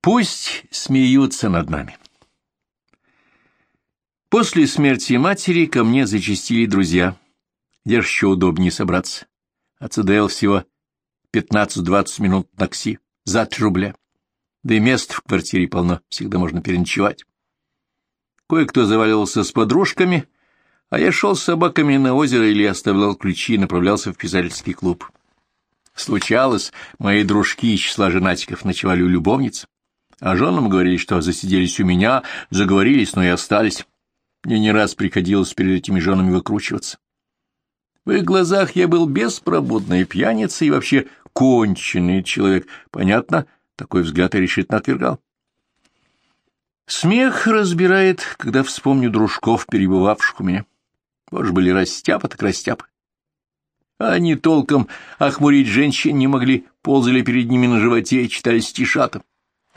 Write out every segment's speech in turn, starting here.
Пусть смеются над нами. После смерти матери ко мне зачастили друзья. Где еще удобнее собраться? А всего 15-20 минут такси за 3 рубля. Да и мест в квартире полно, всегда можно переночевать. Кое-кто заваливался с подружками, а я шел с собаками на озеро или оставлял ключи и направлялся в писательский клуб. Случалось, мои дружки из числа женатиков ночевали у любовниц, а женам говорили, что засиделись у меня, заговорились, но и остались. Мне не раз приходилось перед этими женами выкручиваться. В их глазах я был беспробудный пьяница и вообще конченый человек. Понятно, такой взгляд я решительно отвергал. Смех разбирает, когда вспомню дружков, перебывавших у меня. Может, были растяпы, так растяпы. Они толком охмурить женщин не могли, ползали перед ними на животе и читали стишатом,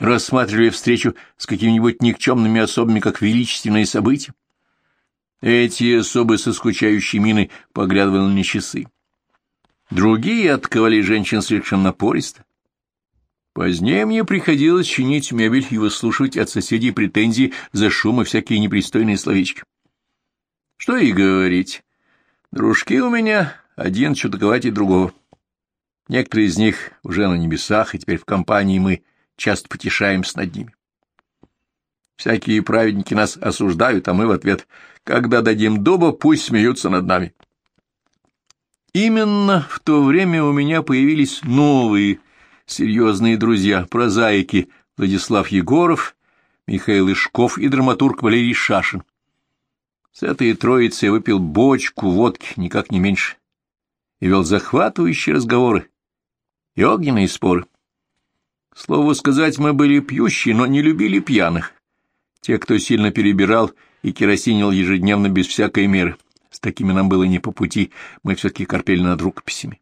рассматривали встречу с какими-нибудь никчемными особами как величественные события. Эти особы со скучающей миной поглядывали на часы. Другие отковали женщин слишком напористо. Позднее мне приходилось чинить мебель и выслушивать от соседей претензии за шум и всякие непристойные словечки. Что и говорить. Дружки у меня один чудаковатей другого. Некоторые из них уже на небесах, и теперь в компании мы часто потешаемся над ними. Всякие праведники нас осуждают, а мы в ответ «Когда дадим дуба, пусть смеются над нами». Именно в то время у меня появились новые серьезные друзья, прозаики Владислав Егоров, Михаил Ишков и драматург Валерий Шашин. С этой троицей я выпил бочку водки, никак не меньше, и вел захватывающие разговоры и огненные споры. Слово сказать, мы были пьющие, но не любили пьяных. Те, кто сильно перебирал и керосинил ежедневно без всякой меры. С такими нам было не по пути, мы все-таки корпели над рукописями.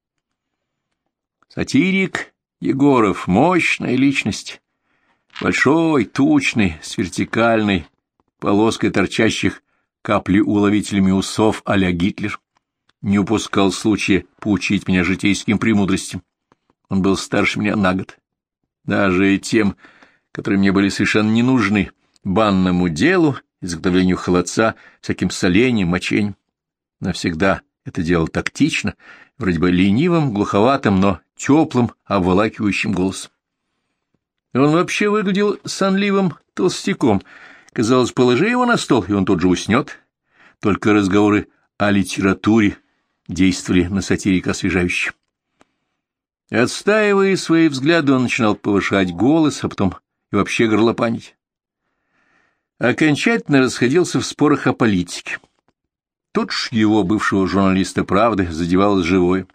Сатирик Егоров — мощная личность. Большой, тучный, с вертикальной полоской торчащих капли уловителями усов а-ля Гитлер. Не упускал случая поучить меня житейским премудростям. Он был старше меня на год. Даже тем, которые мне были совершенно не нужны, банному делу, изготовлению холодца, всяким солением, мочением. Навсегда это делал тактично, вроде бы ленивым, глуховатым, но теплым, обволакивающим голосом. Он вообще выглядел сонливым толстяком. Казалось, положи его на стол, и он тут же уснет. Только разговоры о литературе действовали на сатирика освежающе. Отстаивая свои взгляды, он начинал повышать голос, а потом и вообще горлопанить. Окончательно расходился в спорах о политике. Тут ж его, бывшего журналиста «Правды», задевалось живое.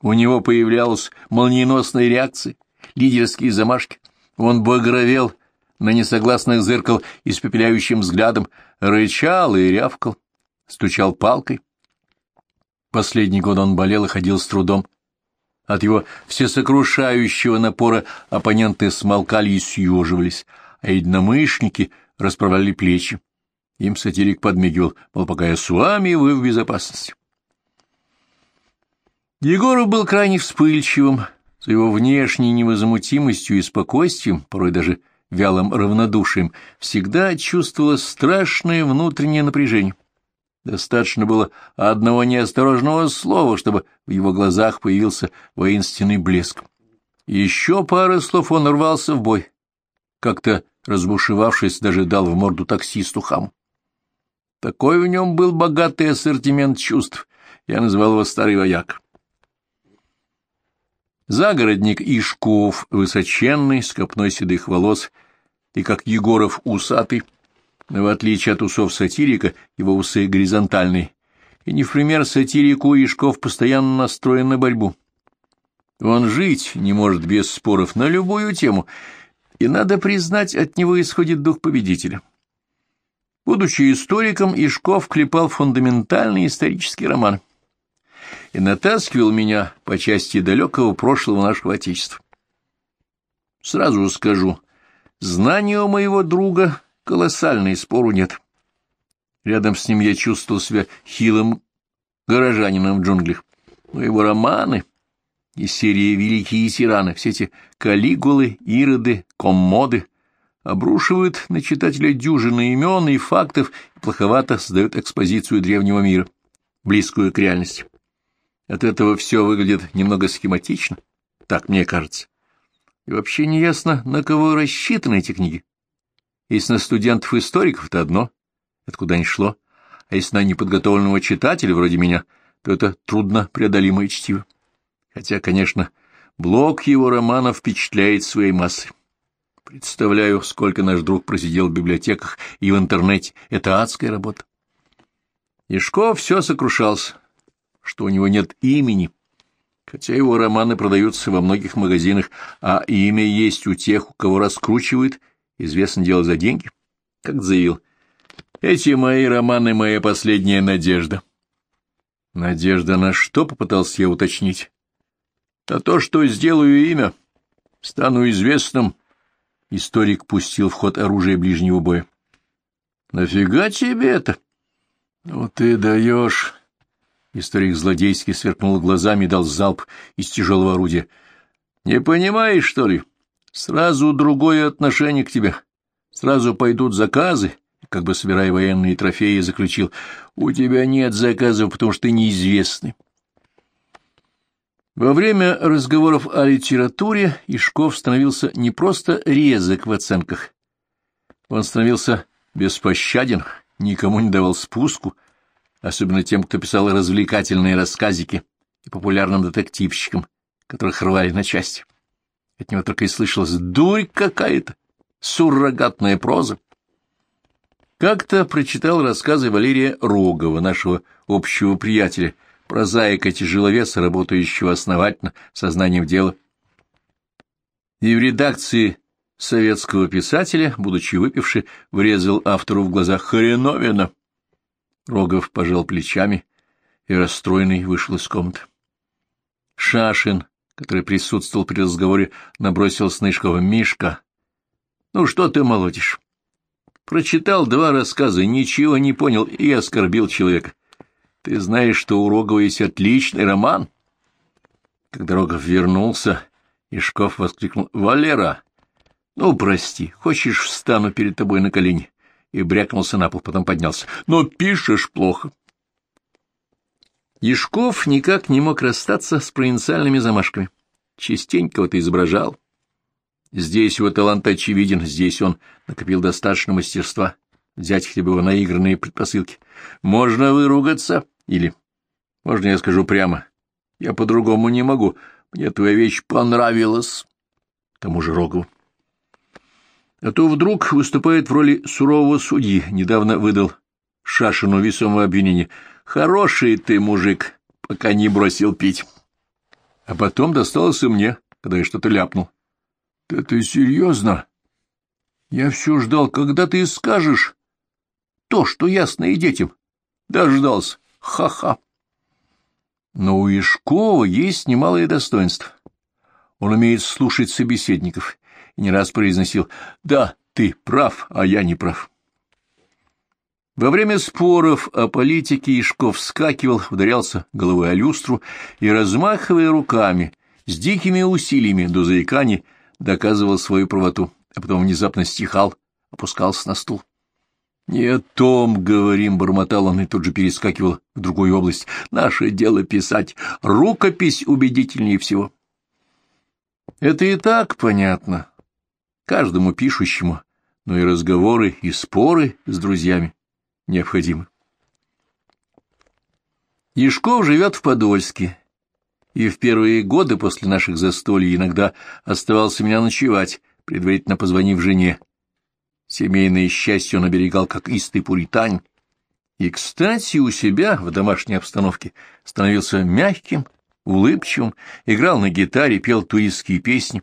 У него появлялась молниеносная реакция, лидерские замашки. Он багровел, на несогласных зыркал испепеляющим взглядом, рычал и рявкал, стучал палкой. Последний год он болел и ходил с трудом. От его всесокрушающего напора оппоненты смолкали и съеживались, а единомышленники расправляли плечи. Им сатирик подмигивал, мол, пока я с вами, вы в безопасности. Егоров был крайне вспыльчивым, с его внешней невозмутимостью и спокойствием, порой даже вялым равнодушием, всегда чувствовалось страшное внутреннее напряжение. Достаточно было одного неосторожного слова, чтобы в его глазах появился воинственный блеск. Еще пара слов он рвался в бой. Как-то, разбушевавшись, даже дал в морду таксисту хам. Такой в нем был богатый ассортимент чувств. Я назвал его «старый вояк». Загородник Ишков, высоченный, с копной седых волос, и, как Егоров, усатый, в отличие от усов сатирика, его усы горизонтальные, и не в пример сатирику Ишков постоянно настроен на борьбу. Он жить не может без споров на любую тему, и, надо признать, от него исходит дух победителя. Будучи историком, Ишков клепал фундаментальный исторический роман и натаскивал меня по части далекого прошлого нашего Отечества. Сразу скажу, знания у моего друга колоссальные, спору нет. Рядом с ним я чувствовал себя хилым горожанином в джунглях. Но его романы из серии «Великие тираны», все эти калигулы, ироды, коммоды, обрушивают на читателя дюжины имен и фактов и плоховато создают экспозицию древнего мира, близкую к реальности. От этого все выглядит немного схематично, так мне кажется. И вообще не ясно, на кого рассчитаны эти книги. Если на студентов-историков, то одно, откуда ни шло, а если на неподготовленного читателя вроде меня, то это трудно преодолимое чтиво. Хотя, конечно, блок его романа впечатляет своей массой. Представляю, сколько наш друг просидел в библиотеках и в интернете. Это адская работа. Ишков все сокрушался, что у него нет имени, хотя его романы продаются во многих магазинах, а имя есть у тех, у кого раскручивают, известно дело за деньги. Как заявил, эти мои романы — моя последняя надежда. Надежда на что, попытался я уточнить? На то, что сделаю имя, стану известным, Историк пустил в ход оружие ближнего боя. — Нафига тебе это? — Ну ты даешь... Историк злодейски сверкнул глазами и дал залп из тяжелого орудия. — Не понимаешь, что ли? Сразу другое отношение к тебе. Сразу пойдут заказы, как бы собирая военные трофеи, заключил. У тебя нет заказов, потому что ты неизвестный. Во время разговоров о литературе Ишков становился не просто резок в оценках. Он становился беспощаден, никому не давал спуску, особенно тем, кто писал развлекательные рассказики и популярным детективщикам, которых рвали на части. От него только и слышалось «дурь какая-то», суррогатная проза. Как-то прочитал рассказы Валерия Рогова, нашего общего приятеля, прозаика-тяжеловеса, работающего основательно, сознанием дела. И в редакции советского писателя, будучи выпивший, врезал автору в глазах хреновина. Рогов пожал плечами и, расстроенный, вышел из комнаты. Шашин, который присутствовал при разговоре, набросился на Ишкова. «Мишка, ну что ты молотишь? Прочитал два рассказа, ничего не понял и оскорбил человека. Ты знаешь, что у Рогова есть отличный роман? Когда Рогов вернулся, Ишков воскликнул «Валера, ну, прости, хочешь, встану перед тобой на колени?» и брякнулся на пол, потом поднялся. «Но пишешь плохо». Ешков никак не мог расстаться с провинциальными замашками. Частенько вот изображал. Здесь его талант очевиден, здесь он накопил достаточно мастерства взять хотя бы его наигранные предпосылки. Можно выругаться, или, можно я скажу прямо, я по-другому не могу, мне твоя вещь понравилась, тому же Рогову. А то вдруг выступает в роли сурового судьи, недавно выдал Шашину весомое обвинение. Хороший ты мужик, пока не бросил пить. А потом досталось и мне, когда я что-то ляпнул. — Да ты серьезно? Я все ждал, когда ты скажешь то, что ясно и детям. Дождался. Ха-ха. Но у Ишкова есть немалое достоинство. Он умеет слушать собеседников и не раз произносил «Да, ты прав, а я не прав». Во время споров о политике Ишков вскакивал, ударялся головой о люстру и, размахивая руками, с дикими усилиями до заикания, доказывал свою правоту, а потом внезапно стихал, опускался на стул. «Не о том, — говорим, — бормотал он и тут же перескакивал в другую область. Наше дело писать. Рукопись убедительнее всего». Это и так понятно. Каждому пишущему, но и разговоры, и споры с друзьями необходимы. Ешков живет в Подольске, и в первые годы после наших застолий иногда оставался меня ночевать, предварительно позвонив жене, Семейное счастье он оберегал как истый пуританин. И, кстати, у себя в домашней обстановке становился мягким, улыбчивым, играл на гитаре, пел туристские песни.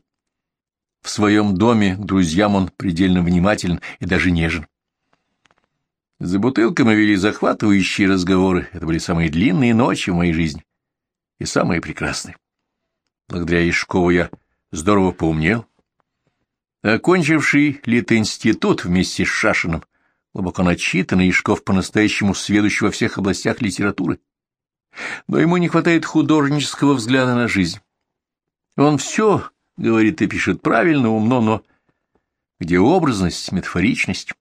В своем доме к друзьям он предельно внимателен и даже нежен. За бутылкой мы вели захватывающие разговоры. Это были самые длинные ночи в моей жизни и самые прекрасные. Благодаря Ишкову я здорово поумнел, Окончивший Литинститут вместе с Шашиным, глубоко начитанный Ишков по-настоящему сведущий во всех областях литературы. Но ему не хватает художнического взгляда на жизнь. Он все говорит и пишет правильно, умно, но где образность, метафоричность.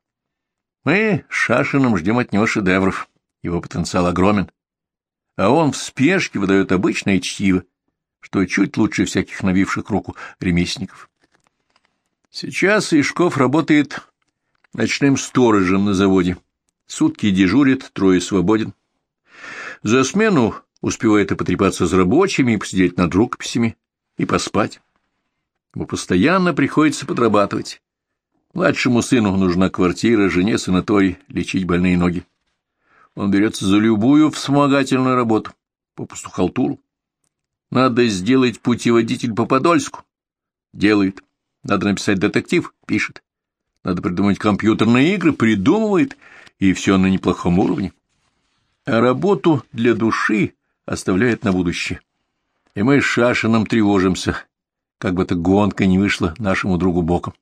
Мы Шашином ждем от него шедевров, его потенциал огромен. А он в спешке выдает обычное чтиво, что чуть лучше всяких набивших руку ремесленников. Сейчас Ишков работает ночным сторожем на заводе. Сутки дежурит, трое свободен. За смену успевает и потрепаться с рабочими, и посидеть над рукописями, и поспать. Ему постоянно приходится подрабатывать. Младшему сыну нужна квартира, жене санаторий, лечить больные ноги. Он берется за любую вспомогательную работу, попусту халтуру. Надо сделать путеводитель по Подольску. Делает. Надо написать детектив. Пишет. Надо придумать компьютерные игры. Придумывает. И все на неплохом уровне. А работу для души оставляет на будущее. И мы с Шашином тревожимся, как бы эта гонка не вышла нашему другу боком.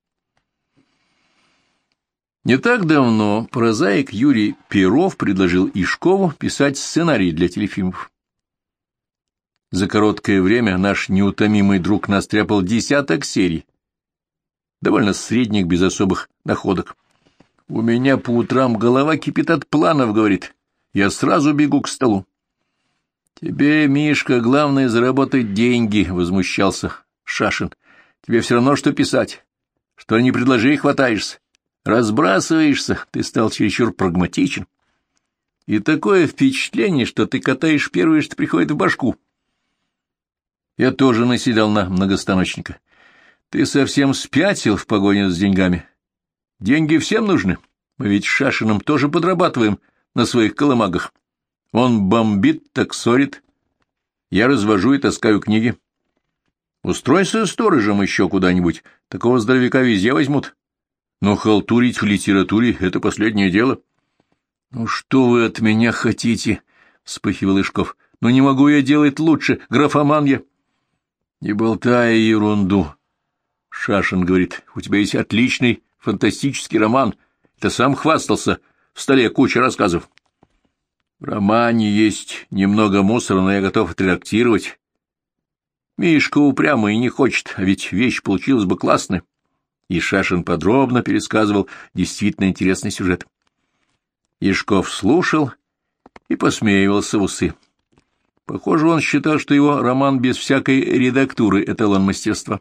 Не так давно прозаик Юрий Перов предложил Ишкову писать сценарий для телефильмов. За короткое время наш неутомимый друг настряпал десяток серий, довольно средних, без особых находок. У меня по утрам голова кипит от планов, говорит. Я сразу бегу к столу. Тебе, Мишка, главное заработать деньги, возмущался Шашин. Тебе все равно, что писать. Что не предложи, хватаешься. Разбрасываешься, ты стал чересчур прагматичен. И такое впечатление, что ты катаешь первое, что приходит в башку. Я тоже наседал на многостаночника. Ты совсем спятил в погоне с деньгами. Деньги всем нужны. Мы ведь Шашиным тоже подрабатываем на своих колымагах. Он бомбит, так ссорит. Я развожу и таскаю книги. Устройся сторожем еще куда-нибудь. Такого здоровяка везде возьмут. Но халтурить в литературе — это последнее дело. — Ну что вы от меня хотите? — вспыхивал Ишков. — Ну не могу я делать лучше, графоман я. — Не болтай ерунду. Шашин говорит, у тебя есть отличный фантастический роман. Ты сам хвастался, в столе куча рассказов. В романе есть немного мусора, но я готов отредактировать. Мишка упрямый и не хочет, а ведь вещь получилась бы классная и Шашин подробно пересказывал действительно интересный сюжет. Ишков слушал и посмеивался в усы. Похоже, он считал, что его роман без всякой редактуры — эталон мастерства.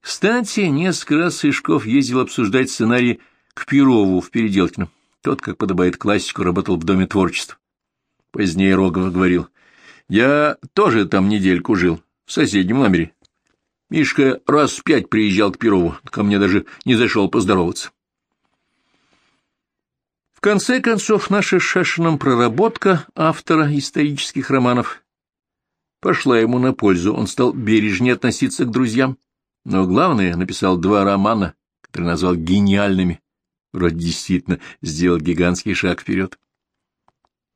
Кстати, несколько раз Ишков ездил обсуждать сценарий к Перову в Переделкино. Тот, как подобает классику, работал в Доме творчества. Позднее Рогов говорил, «Я тоже там недельку жил, в соседнем номере. Мишка раз пять приезжал к Перову, ко мне даже не зашел поздороваться. В конце концов, наша Шашином проработка автора исторических романов пошла ему на пользу, он стал бережнее относиться к друзьям, но главное, написал два романа, которые назвал гениальными, вроде действительно сделал гигантский шаг вперед.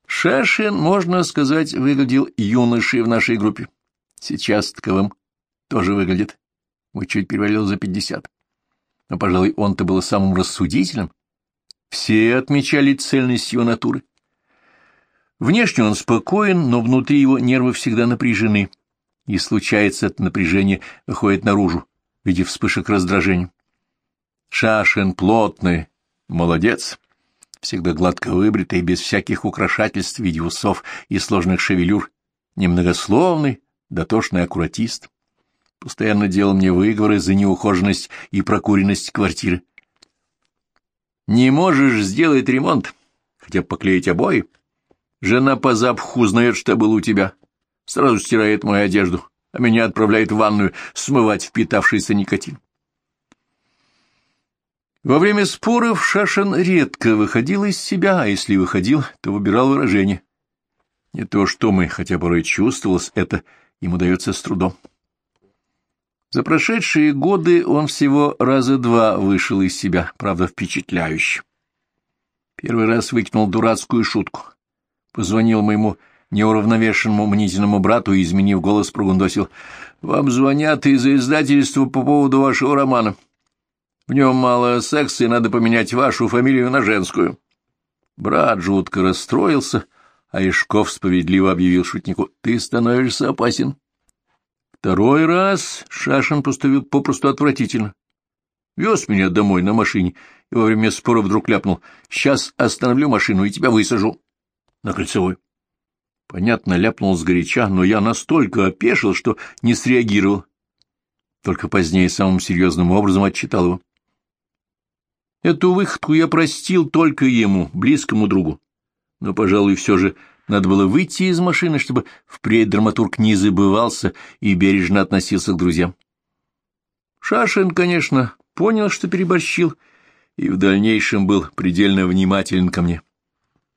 Шашин, можно сказать, выглядел юношей в нашей группе. Сейчас таковым тоже выглядит. Мы чуть перевалил за пятьдесят. Но, пожалуй, он-то был самым рассудительным. Все отмечали цельность его натуры. Внешне он спокоен, но внутри его нервы всегда напряжены, и случается это напряжение выходит наружу в виде вспышек раздражения. Шашин плотный, молодец, всегда гладко выбритый, без всяких украшательств в виде усов и сложных шевелюр, немногословный, дотошный аккуратист постоянно делал мне выговоры за неухоженность и прокуренность квартиры. Не можешь сделать ремонт, хотя бы поклеить обои? Жена по запаху узнает, что был у тебя. Сразу стирает мою одежду, а меня отправляет в ванную смывать впитавшийся никотин. Во время споров Шашин редко выходил из себя, а если выходил, то выбирал выражение. Не то что мы, хотя порой чувствовалось, это ему дается с трудом. За прошедшие годы он всего раза два вышел из себя, правда, впечатляюще. Первый раз выкинул дурацкую шутку. Позвонил моему неуравновешенному мнительному брату и, изменив голос, прогундосил. «Вам звонят из издательства по поводу вашего романа. В нем мало секса, и надо поменять вашу фамилию на женскую». Брат жутко расстроился, а Ишков справедливо объявил шутнику. «Ты становишься опасен». Второй раз Шашин поступил попросту отвратительно. Вез меня домой на машине и во время спора вдруг ляпнул. Сейчас остановлю машину и тебя высажу. На кольцевой. Понятно, ляпнул сгоряча, но я настолько опешил, что не среагировал. Только позднее самым серьезным образом отчитал его. Эту выходку я простил только ему, близкому другу. Но, пожалуй, все же надо было выйти из машины, чтобы впредь драматург не забывался и бережно относился к друзьям. Шашин, конечно, понял, что переборщил, и в дальнейшем был предельно внимателен ко мне.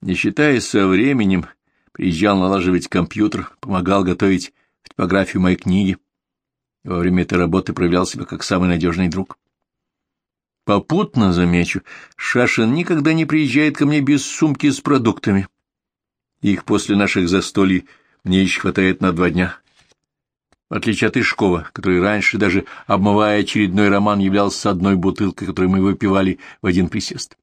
Не считаясь со временем, приезжал налаживать компьютер, помогал готовить типографию моей книги. Во время этой работы проявлял себя как самый надежный друг. Попутно, замечу, Шашин никогда не приезжает ко мне без сумки с продуктами. Их после наших застолий мне еще хватает на два дня. В отличие от Ишкова, который раньше, даже обмывая очередной роман, являлся одной бутылкой, которую мы выпивали в один присест.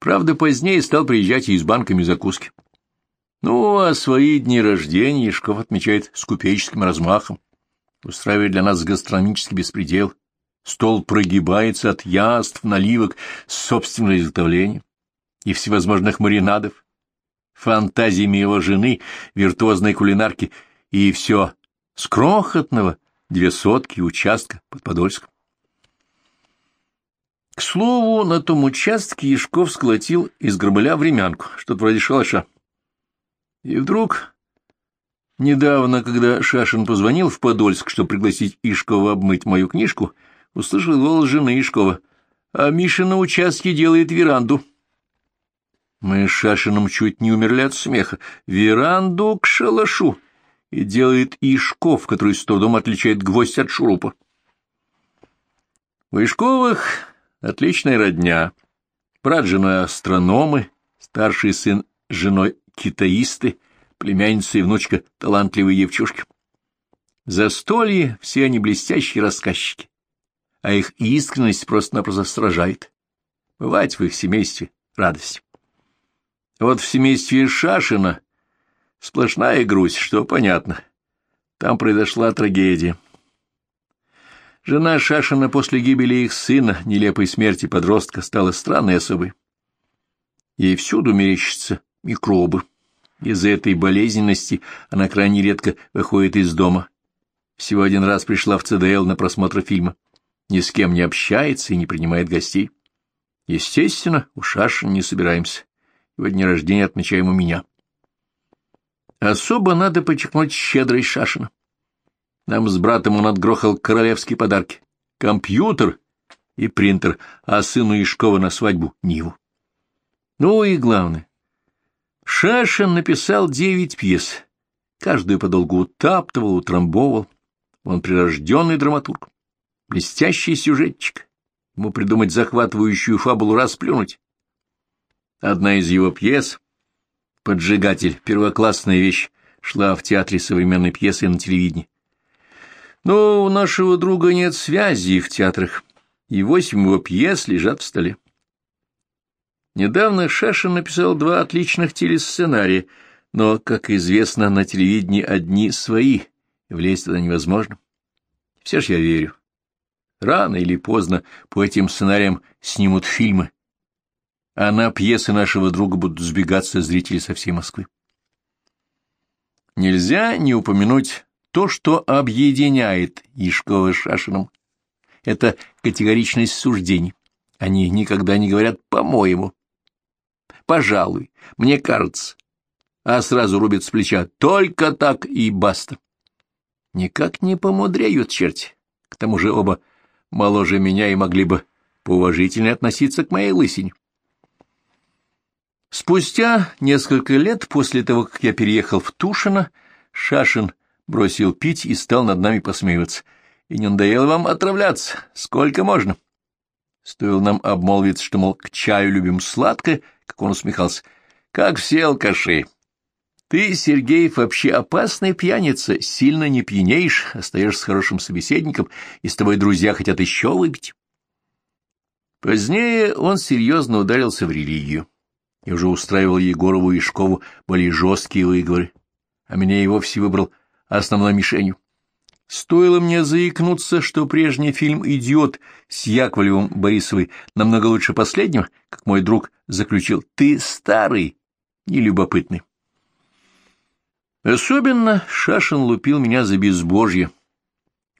Правда, позднее стал приезжать и с банками закуски. Ну, а свои дни рождения Ишков отмечает с купеческим размахом, устраивает для нас гастрономический беспредел. Стол прогибается от яств, наливок, собственного изготовления и всевозможных маринадов, фантазиями его жены, виртуозной кулинарки, и все с крохотного две сотки участка под Подольском. К слову, на том участке Яшков сколотил из горбыля времянку, что-то вроде шалаша. И вдруг, недавно, когда Шашин позвонил в Подольск, чтобы пригласить Ишкова обмыть мою книжку, услышал голос жены Ишкова. «А Миша на участке делает веранду». Мы с Шашином чуть не умерли от смеха. Веранду к шалашу. И делает Ишков, который с трудом отличает гвоздь от шурупа. У Ишковых отличная родня. Брат женой астрономы, старший сын женой китаисты, племянница и внучка талантливые девчушки. Застолье все они блестящие рассказчики, а их искренность просто-напросто сражает. Бывать в их семействе радость. Вот в семействе Шашина сплошная грусть, что понятно. Там произошла трагедия. Жена Шашина после гибели их сына, нелепой смерти подростка, стала странной особой. Ей всюду мерещатся микробы. Из-за этой болезненности она крайне редко выходит из дома. Всего один раз пришла в ЦДЛ на просмотр фильма. Ни с кем не общается и не принимает гостей. Естественно, у Шашина не собираемся. Его дни рождения отмечаем у меня. Особо надо подчеркнуть щедрость Шашина. Нам с братом он отгрохал королевские подарки. Компьютер и принтер, а сыну Ишкова на свадьбу — Ниву. Ну и главное. Шашин написал девять пьес. Каждую подолгу утаптывал, утрамбовал. Он прирожденный драматург, блестящий сюжетчик. Ему придумать захватывающую фабулу расплюнуть. Одна из его пьес, «Поджигатель», первоклассная вещь, шла в театре современной пьесы на телевидении. Но у нашего друга нет связи в театрах, и восемь его пьес лежат в столе. Недавно Шашин написал два отличных телесценария, но, как известно, на телевидении одни свои, и влезть туда невозможно. Все ж я верю. Рано или поздно по этим сценариям снимут фильмы, а на пьесы нашего друга будут сбегаться зрители со всей Москвы. Нельзя не упомянуть то, что объединяет Ишкова с Шашином. Это категоричность суждений. Они никогда не говорят «по-моему». «Пожалуй», «мне кажется», а сразу рубят с плеча «только так и баста». Никак не помудреют черти. К тому же оба моложе меня и могли бы поуважительнее относиться к моей лысине. Спустя несколько лет после того, как я переехал в Тушино, Шашин бросил пить и стал над нами посмеиваться. И не надоело вам отравляться? Сколько можно? Стоило нам обмолвиться, что, мол, к чаю любим сладкое, как он усмехался. Как все алкаши. Ты, Сергеев, вообще опасная пьяница, сильно не пьянеешь, остаешься с хорошим собеседником, и с тобой друзья хотят еще выпить. Позднее он серьезно ударился в религию и уже устраивал Егорову и Шкову более жесткие выговоры, а меня и вовсе выбрал основной мишенью. Стоило мне заикнуться, что прежний фильм «Идиот» с Яковлевым Борисовой намного лучше последнего, как мой друг заключил, ты старый и любопытный. Особенно Шашин лупил меня за безбожье.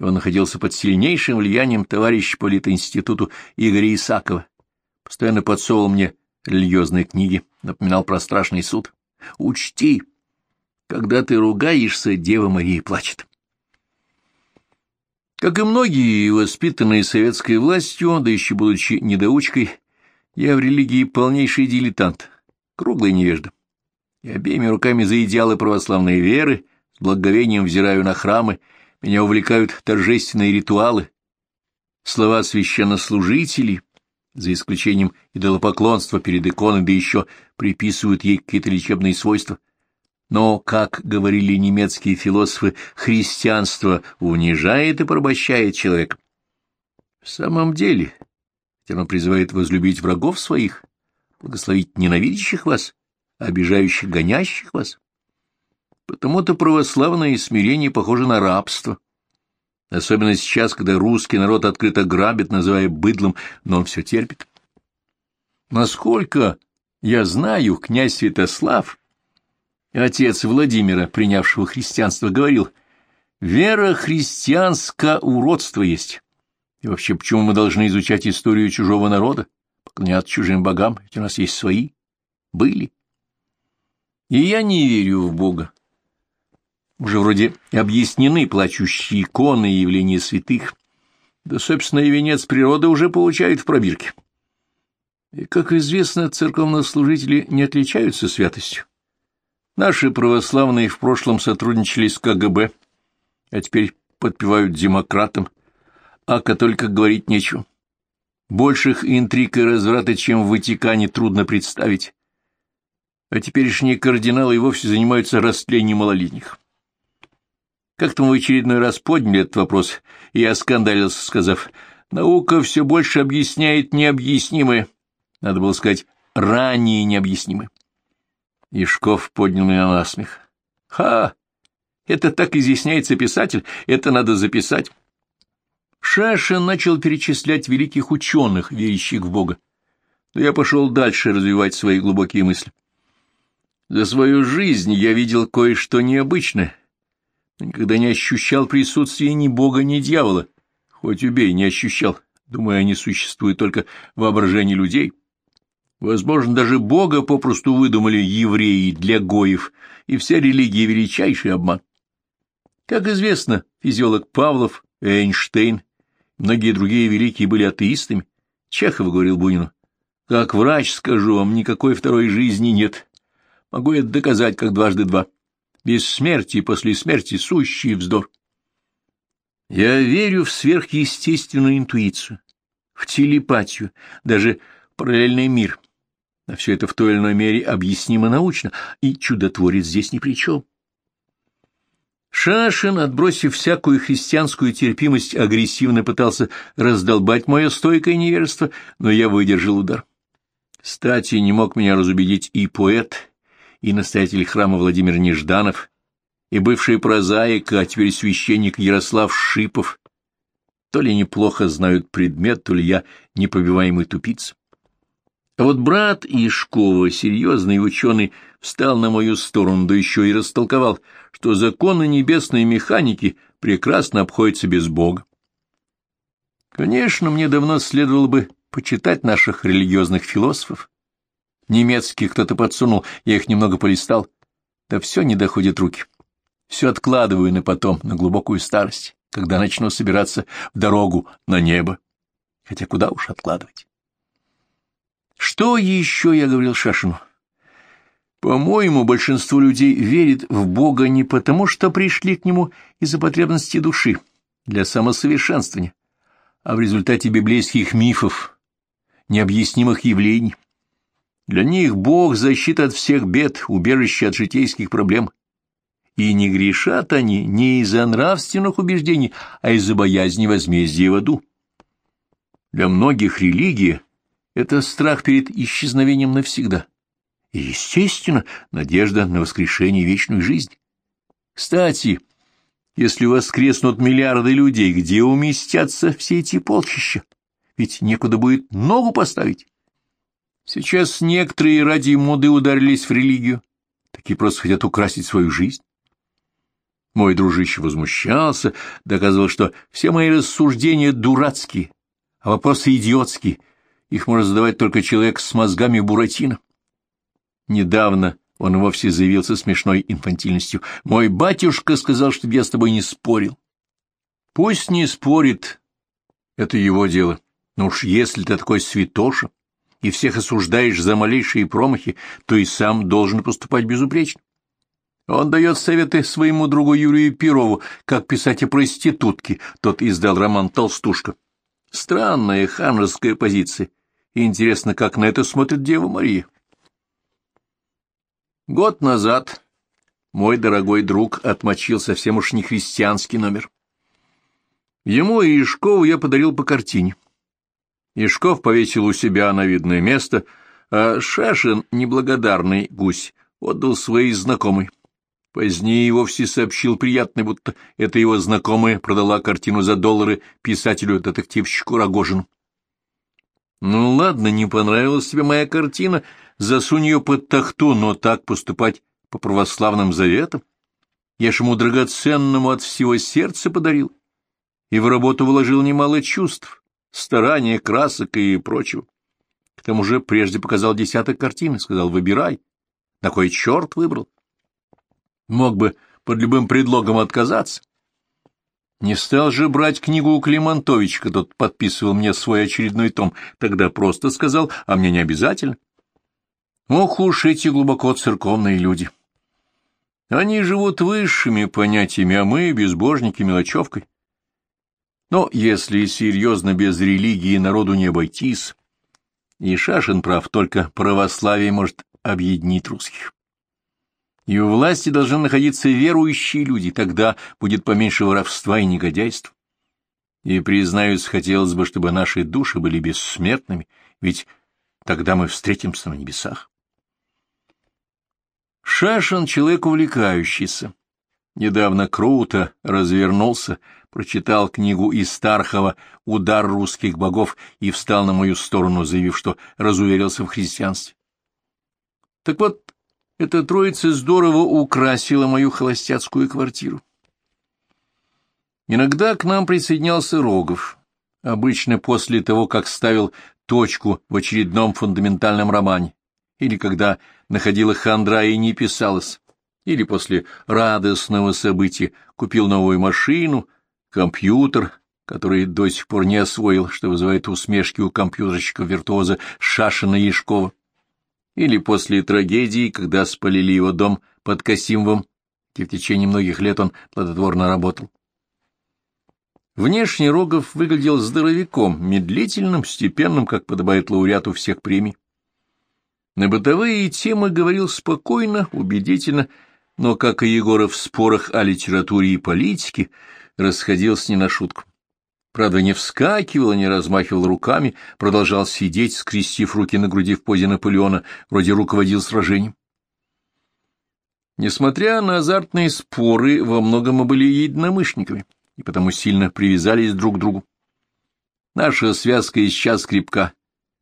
Он находился под сильнейшим влиянием товарища по Литинституту Игоря Исакова. Постоянно подсовывал мне религиозные книги, напоминал про страшный суд. «Учти, когда ты ругаешься, Дева Мария плачет». Как и многие, воспитанные советской властью, да еще будучи недоучкой, я в религии полнейший дилетант, круглый невежда. И обеими руками за идеалы православной веры, с благоговением взираю на храмы, меня увлекают торжественные ритуалы, слова священнослужителей, за исключением идолопоклонства перед иконой, да еще приписывают ей какие-то лечебные свойства. Но, как говорили немецкие философы, христианство унижает и порабощает человека. В самом деле, ведь оно призывает возлюбить врагов своих, благословить ненавидящих вас, обижающих, гонящих вас. Потому-то православное смирение похоже на рабство. Особенно сейчас, когда русский народ открыто грабит, называя быдлом, но он все терпит. Насколько я знаю, князь Святослав Отец Владимира, принявшего христианство, говорил, «Вера христианская уродство есть. И вообще, почему мы должны изучать историю чужого народа, поклоняться чужим богам, ведь у нас есть свои, были?» И я не верю в Бога. Уже вроде объяснены плачущие иконы и явления святых. Да, собственно, и венец природы уже получают в пробирке. И, как известно, церковнослужители не отличаются святостью. Наши православные в прошлом сотрудничали с КГБ, а теперь подпевают демократам, а католиках говорить нечего. Больших интриг и разврата, чем в Ватикане, трудно представить. А теперешние кардиналы и вовсе занимаются растлением малолетних. Как-то мы в очередной раз подняли этот вопрос, и я скандалился, сказав, «Наука все больше объясняет необъяснимое». Надо было сказать «ранее необъяснимое». Ишков поднял меня на смех. «Ха! Это так изъясняется писатель, это надо записать». Шаша начал перечислять великих ученых, верящих в Бога. Но я пошел дальше развивать свои глубокие мысли. За свою жизнь я видел кое-что необычное, но никогда не ощущал присутствия ни Бога, ни дьявола. Хоть убей, не ощущал. Думаю, они существуют только в воображении людей. Возможно, даже Бога попросту выдумали евреи для гоев, и вся религия — величайший обман. Как известно, физиолог Павлов, Эйнштейн, многие другие великие были атеистами. Чехов говорил Бунину, «Как врач скажу вам, никакой второй жизни нет. Могу это доказать, как дважды два. Без смерти и после смерти сущий вздор». Я верю в сверхъестественную интуицию, в телепатию, даже параллельный мир — а все это в той или иной мере объяснимо научно, и чудотворец здесь ни при чем. Шашин, отбросив всякую христианскую терпимость, агрессивно пытался раздолбать мое стойкое невежество, но я выдержал удар. Кстати, не мог меня разубедить и поэт, и настоятель храма Владимир Нежданов, и бывший прозаик, а теперь священник Ярослав Шипов. То ли неплохо знают предмет, то ли я непробиваемый тупица. А вот брат Ишкова, серьезный ученый, встал на мою сторону, да еще и растолковал, что законы небесной механики прекрасно обходятся без Бога. Конечно, мне давно следовало бы почитать наших религиозных философов. Немецких кто-то подсунул, я их немного полистал. Да все не доходит руки. Все откладываю на потом, на глубокую старость, когда начну собираться в дорогу на небо. Хотя куда уж откладывать. Что еще я говорил Шашину? По-моему, большинство людей верит в Бога не потому, что пришли к Нему из-за потребности души, для самосовершенствования, а в результате библейских мифов, необъяснимых явлений. Для них Бог — защита от всех бед, убежище от житейских проблем. И не грешат они не из-за нравственных убеждений, а из-за боязни возмездия в аду. Для многих религия — это страх перед исчезновением навсегда. И, естественно, надежда на воскрешение и вечную жизнь. Кстати, Если воскреснут миллиарды людей, где уместятся все эти полчища? Ведь некуда будет ногу поставить. Сейчас некоторые ради моды ударились в религию, такие просто хотят украсить свою жизнь. Мой дружище возмущался, доказывал, что все мои рассуждения дурацкие, а вопросы идиотские. Их может задавать только человек с мозгами Буратино. Недавно он вовсе заявился смешной инфантильностью. «Мой батюшка сказал, чтобы я с тобой не спорил». «Пусть не спорит. Это его дело. Но уж если ты такой святоша и всех осуждаешь за малейшие промахи, то и сам должен поступать безупречно. Он дает советы своему другу Юрию Перову, как писать о проститутке. Тот издал роман «Толстушка». Странная ханжеская позиция. Интересно, как на это смотрит Дева Мария. Год назад мой дорогой друг отмочил совсем уж не христианский номер. Ему и Ишкову я подарил по картине. Ишков повесил у себя на видное место, а Шашин, неблагодарный гусь, отдал своей знакомой. Позднее вовсе сообщил приятный, будто это его знакомая продала картину за доллары писателю-детективщику Рогожину. Ну ладно, не понравилась тебе моя картина, засунь ее под тахту, но так поступать по православным заветам? Я ж ему драгоценному от всего сердца подарил и в работу вложил немало чувств, старания, красок и прочего. К тому же прежде показал десяток картин, сказал, выбирай. На кой черт выбрал? Мог бы под любым предлогом отказаться. Не стал же брать книгу у Климантовича, тот подписывал мне свой очередной том. Тогда просто сказал, а мне не обязательно. Ох уж эти глубоко церковные люди. Они живут высшими понятиями, а мы — безбожники мелочевкой. Но если серьезно без религии народу не обойтись, и Шашин прав, только православие может объединить русских и у власти должны находиться верующие люди, тогда будет поменьше воровства и негодяйств. И, признаюсь, хотелось бы, чтобы наши души были бессмертными, ведь тогда мы встретимся на небесах. Шашин — человек увлекающийся. Недавно круто развернулся, прочитал книгу Истархова «Удар русских богов» и встал на мою сторону, заявив, что разуверился в христианстве. Так вот, эта троица здорово украсила мою холостяцкую квартиру. Иногда к нам присоединялся Рогов, обычно после того, как ставил точку в очередном фундаментальном романе, или когда находила хандра и не писалась, или после радостного события купил новую машину, компьютер, который до сих пор не освоил, что вызывает усмешки у компьютерщика-виртуоза Шашина Яшкова или после трагедии, когда спалили его дом под Касимовым, где в течение многих лет он плодотворно работал. Внешне Рогов выглядел здоровяком, медлительным, степенным, как подобает лауреату всех премий. На бытовые темы говорил спокойно, убедительно, но, как и Егоров в спорах о литературе и политике, расходился не на шутку. Правда, не вскакивал, не размахивал руками, продолжал сидеть, скрестив руки на груди в позе Наполеона, вроде руководил сражением. Несмотря на азартные споры, во многом мы были единомышленниками, и потому сильно привязались друг к другу. Наша связка и сейчас крепка.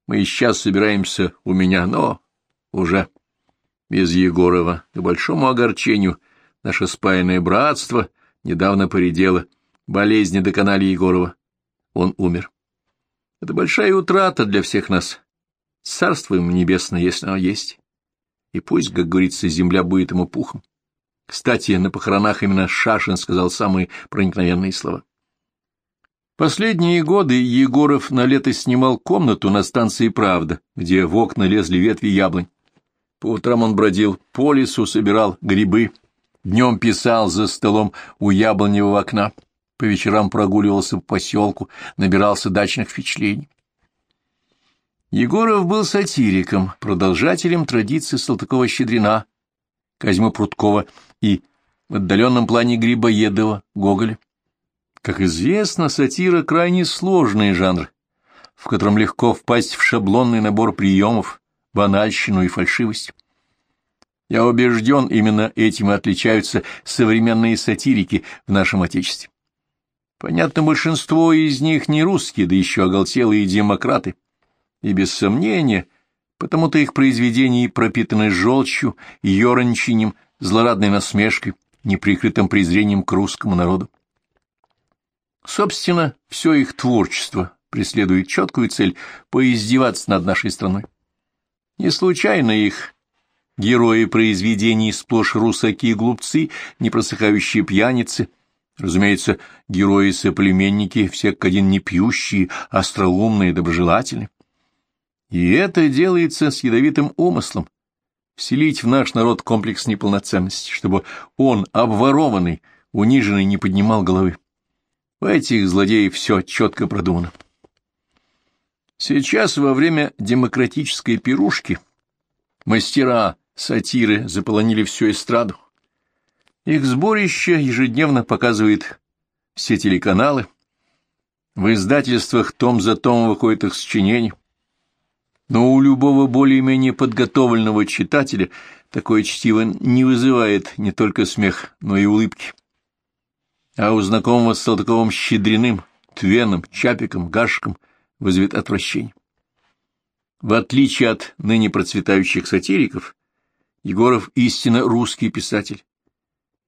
Мы и сейчас собираемся у меня, но уже без Егорова, к большому огорчению, наше спаянное братство недавно поредело, болезни доконали Егорова он умер. Это большая утрата для всех нас. Царство ему небесное, если оно есть. И пусть, как говорится, земля будет ему пухом. Кстати, на похоронах именно Шашин сказал самые проникновенные слова. Последние годы Егоров на лето снимал комнату на станции «Правда», где в окна лезли ветви яблонь. По утрам он бродил по лесу, собирал грибы, днем писал за столом у яблоневого окна по вечерам прогуливался по поселку, набирался дачных впечатлений. Егоров был сатириком, продолжателем традиции Салтыкова-Щедрина, Козьмы Прудкова и в отдаленном плане Грибоедова, Гоголя. Как известно, сатира — крайне сложный жанр, в котором легко впасть в шаблонный набор приемов, банальщину и фальшивость. Я убежден, именно этим и отличаются современные сатирики в нашем Отечестве. Понятно, большинство из них не русские, да еще оголтелые демократы. И без сомнения, потому-то их произведения пропитаны желчью, ерончением, злорадной насмешкой, неприкрытым презрением к русскому народу. Собственно, все их творчество преследует четкую цель — поиздеваться над нашей страной. Не случайно их герои произведений сплошь русаки и глупцы, непросыхающие пьяницы, разумеется, герои-соплеменники, все как один не остроумные, доброжелательные. И это делается с ядовитым умыслом — вселить в наш народ комплекс неполноценности, чтобы он, обворованный, униженный, не поднимал головы. У этих злодеев все четко продумано. Сейчас, во время демократической пирушки, мастера сатиры заполонили всю эстраду. Их сборище ежедневно показывает все телеканалы. В издательствах том за том выходит их сочинений. Но у любого более-менее подготовленного читателя такое чтиво не вызывает не только смех, но и улыбки а у знакомого с Салтыковым Щедриным, Твеном, Чапиком, Гашком вызовет отвращение. В отличие от ныне процветающих сатириков, Егоров истинно русский писатель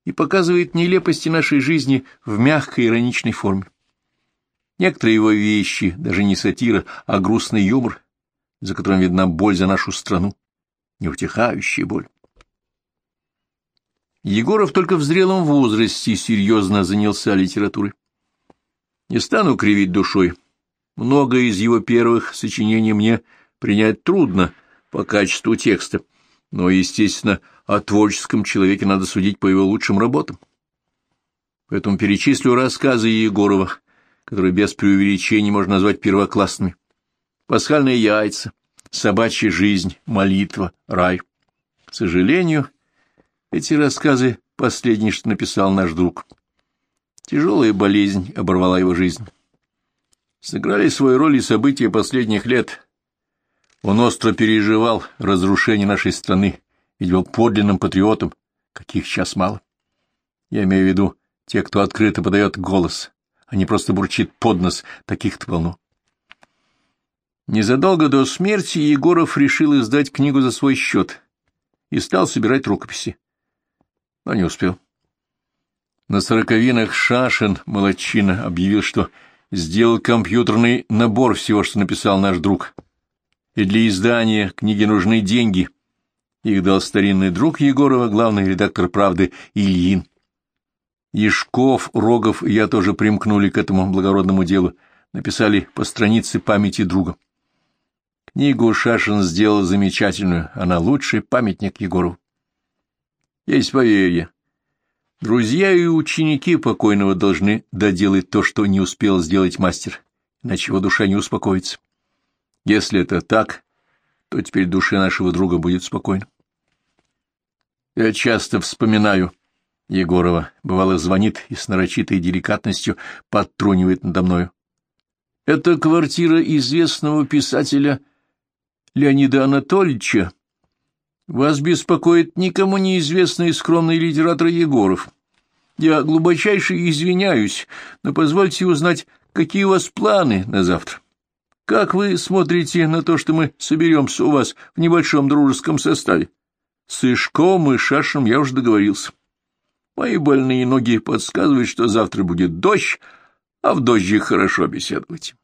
и показывает нелепости нашей жизни в мягкой ироничной форме. Некоторые его вещи, даже не сатира, а грустный юмор, за которым видна боль за нашу страну, неутихающая боль. Егоров только в зрелом возрасте серьезно занялся литературой. Не стану кривить душой. Многое из его первых сочинений мне принять трудно по качеству текста, но, естественно, о творческом человеке надо судить по его лучшим работам. Поэтому перечислю рассказы Егорова, которые без преувеличений можно назвать первоклассными. «Пасхальные яйца», «Собачья жизнь», «Молитва», «Рай». К сожалению, эти рассказы — последние, что написал наш друг. Тяжелая болезнь оборвала его жизнь. Сыграли свою роль и события последних лет. Он остро переживал разрушение нашей страны, ведь был подлинным патриотом, каких сейчас мало. Я имею в виду те, кто открыто подает голос, а не просто бурчит под нос, таких-то полно. Незадолго до смерти Егоров решил издать книгу за свой счет и стал собирать рукописи но не успел. На сороковинах Шашин Молодчина объявил, что сделал компьютерный набор всего, что написал наш друг. И для издания книги нужны деньги. Их дал старинный друг Егорова, главный редактор «Правды» Ильин. Ешков, Рогов и я тоже примкнули к этому благородному делу, написали по странице памяти друга. Книгу Шашин сделал замечательную, она лучший памятник Егорову. Есть поверье. Друзья и ученики покойного должны доделать то, что не успел сделать мастер, иначе его душа не успокоится. Если это так, то теперь душе нашего друга будет спокойно. Я часто вспоминаю Егорова. Бывало, звонит и с нарочитой деликатностью подтрунивает надо мною. Это квартира известного писателя Леонида Анатольевича, вас беспокоит никому неизвестный скромный литератор Егоров. Я глубочайше извиняюсь, но позвольте узнать, какие у вас планы на завтра. Как вы смотрите на то, что мы соберемся у вас в небольшом дружеском составе? С Ишком и Шашем я уже договорился. Мои больные ноги подсказывают, что завтра будет дождь, а в дожде хорошо беседовать.